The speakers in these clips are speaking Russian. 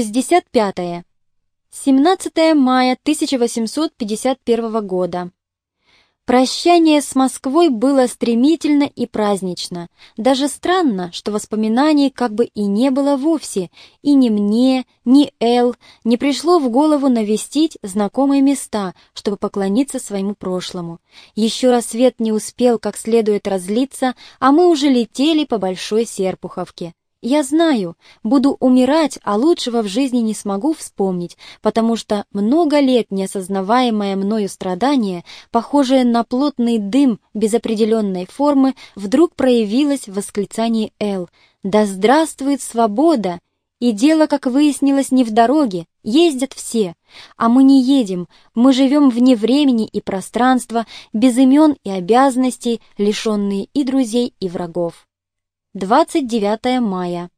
65. -е. 17 мая 1851 года. Прощание с Москвой было стремительно и празднично. Даже странно, что воспоминаний как бы и не было вовсе, и ни мне, ни Эл не пришло в голову навестить знакомые места, чтобы поклониться своему прошлому. Еще рассвет не успел как следует разлиться, а мы уже летели по Большой Серпуховке. Я знаю, буду умирать, а лучшего в жизни не смогу вспомнить, потому что много лет неосознаваемое мною страдание, похожее на плотный дым без определенной формы, вдруг проявилось в восклицании «Эл». «Да здравствует свобода!» И дело, как выяснилось, не в дороге, ездят все, а мы не едем, мы живем вне времени и пространства, без имен и обязанностей, лишенные и друзей, и врагов. 29 мая.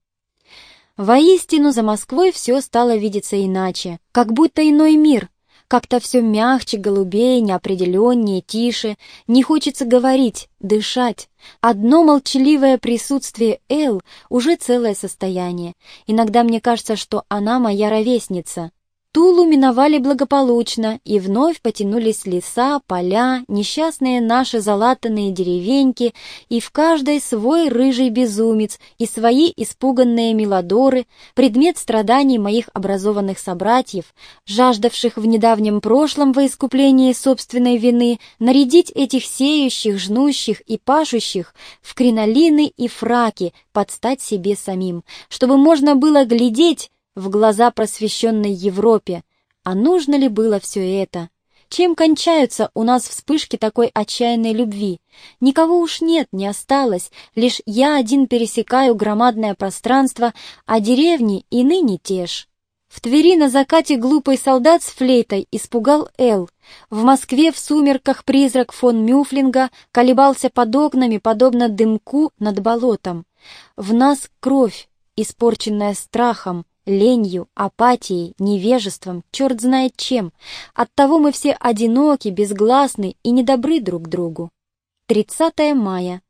Воистину за Москвой все стало видеться иначе, как будто иной мир, как-то все мягче, голубее, неопределеннее, тише, не хочется говорить, дышать. Одно молчаливое присутствие Эл уже целое состояние. Иногда мне кажется, что она моя ровесница. Тулу миновали благополучно, и вновь потянулись леса, поля, несчастные наши залатанные деревеньки, и в каждой свой рыжий безумец, и свои испуганные милодоры, предмет страданий моих образованных собратьев, жаждавших в недавнем прошлом во искуплении собственной вины нарядить этих сеющих, жнущих и пашущих в кринолины и фраки под стать себе самим, чтобы можно было глядеть, в глаза просвещенной Европе. А нужно ли было все это? Чем кончаются у нас вспышки такой отчаянной любви? Никого уж нет, не осталось, лишь я один пересекаю громадное пространство, а деревни и ныне тешь. В Твери на закате глупый солдат с флейтой испугал Эл. В Москве в сумерках призрак фон Мюфлинга колебался под окнами, подобно дымку над болотом. В нас кровь, испорченная страхом, ленью, апатией, невежеством, черт знает чем. Оттого мы все одиноки, безгласны и недобры друг другу. 30 мая.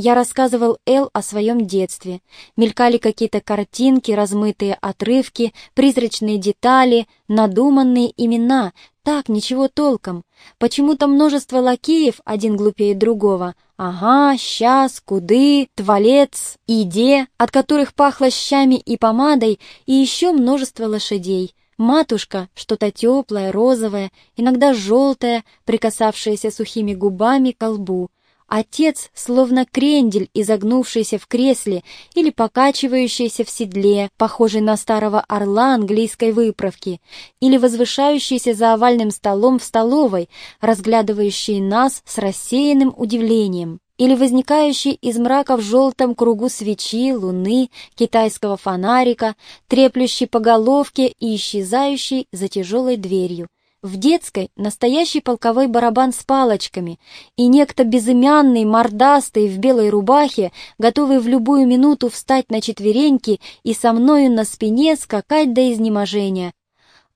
Я рассказывал Эл о своем детстве. Мелькали какие-то картинки, размытые отрывки, призрачные детали, надуманные имена. Так, ничего толком. Почему-то множество лакеев, один глупее другого. Ага, сейчас, куды, твалец, иде, от которых пахло щами и помадой, и еще множество лошадей. Матушка, что-то теплое, розовое, иногда желтое, прикасавшееся сухими губами к лбу. Отец, словно крендель, изогнувшийся в кресле или покачивающийся в седле, похожий на старого орла английской выправки, или возвышающийся за овальным столом в столовой, разглядывающий нас с рассеянным удивлением, или возникающий из мрака в желтом кругу свечи, луны, китайского фонарика, треплющий по головке и исчезающий за тяжелой дверью, в детской настоящий полковой барабан с палочками, и некто безымянный, мордастый, в белой рубахе, готовый в любую минуту встать на четвереньки и со мною на спине скакать до изнеможения.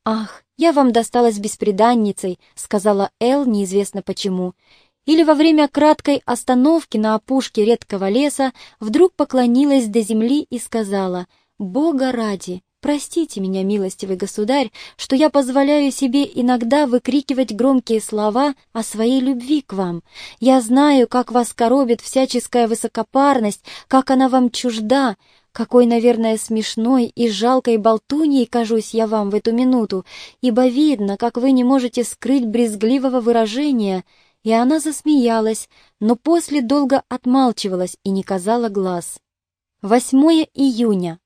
«Ах, я вам досталась бесприданницей», — сказала Эл неизвестно почему. Или во время краткой остановки на опушке редкого леса вдруг поклонилась до земли и сказала «Бога ради, Простите меня, милостивый государь, что я позволяю себе иногда выкрикивать громкие слова о своей любви к вам. Я знаю, как вас коробит всяческая высокопарность, как она вам чужда, какой, наверное, смешной и жалкой болтуньей кажусь я вам в эту минуту, ибо видно, как вы не можете скрыть брезгливого выражения». И она засмеялась, но после долго отмалчивалась и не казала глаз. 8 июня.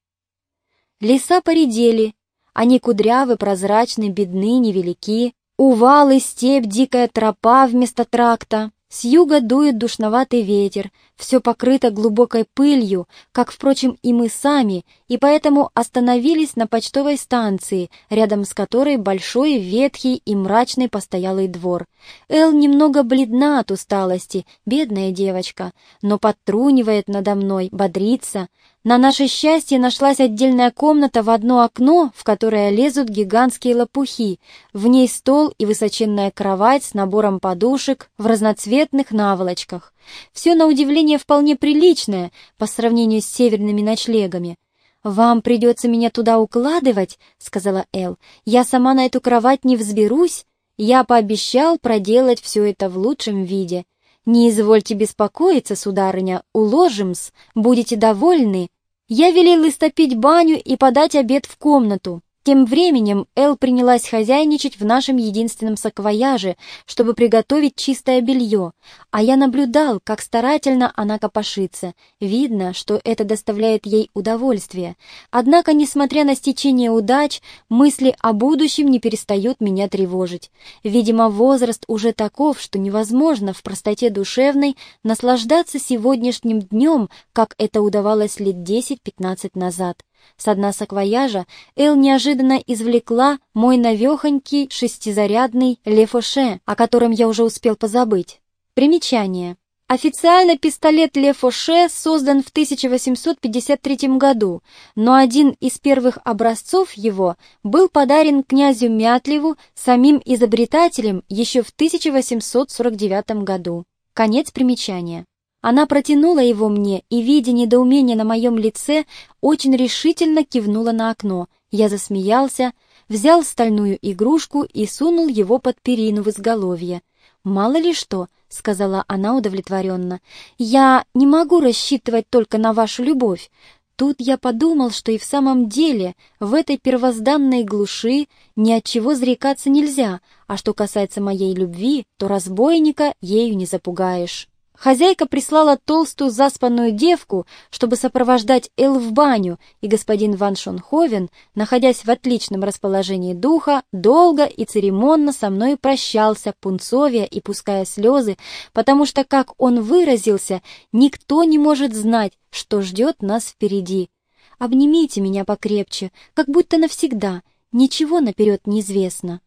Леса поредели, они кудрявы, прозрачны, бедны, невелики. Увалы, степь, дикая тропа вместо тракта. С юга дует душноватый ветер, все покрыто глубокой пылью, как, впрочем, и мы сами, и поэтому остановились на почтовой станции, рядом с которой большой, ветхий и мрачный постоялый двор. Эл немного бледна от усталости, бедная девочка, но подтрунивает надо мной, бодрится. На наше счастье нашлась отдельная комната в одно окно, в которое лезут гигантские лопухи. В ней стол и высоченная кровать с набором подушек в разноцветных наволочках. Все, на удивление, вполне приличное по сравнению с северными ночлегами. «Вам придется меня туда укладывать», — сказала Эл. «Я сама на эту кровать не взберусь. Я пообещал проделать все это в лучшем виде. Не извольте беспокоиться, сударыня, уложим-с, будете довольны. Я велел истопить баню и подать обед в комнату. Тем временем Эл принялась хозяйничать в нашем единственном саквояже, чтобы приготовить чистое белье, а я наблюдал, как старательно она копошится. Видно, что это доставляет ей удовольствие. Однако, несмотря на стечение удач, мысли о будущем не перестают меня тревожить. Видимо, возраст уже таков, что невозможно в простоте душевной наслаждаться сегодняшним днем, как это удавалось лет 10-15 назад. С дна саквояжа Эл неожиданно извлекла мой навехонький шестизарядный Лефоше, о котором я уже успел позабыть. Примечание. Официально пистолет Лефоше создан в 1853 году, но один из первых образцов его был подарен князю Мятлеву самим изобретателем еще в 1849 году. Конец примечания. Она протянула его мне и, видя недоумение на моем лице, очень решительно кивнула на окно. Я засмеялся, взял стальную игрушку и сунул его под перину в изголовье. «Мало ли что», — сказала она удовлетворенно, — «я не могу рассчитывать только на вашу любовь. Тут я подумал, что и в самом деле в этой первозданной глуши ни от чего зрекаться нельзя, а что касается моей любви, то разбойника ею не запугаешь». Хозяйка прислала толстую заспанную девку, чтобы сопровождать Эл в баню, и господин Ван Шонховен, находясь в отличном расположении духа, долго и церемонно со мной прощался, пунцовия и пуская слезы, потому что, как он выразился, никто не может знать, что ждет нас впереди. Обнимите меня покрепче, как будто навсегда, ничего наперед неизвестно.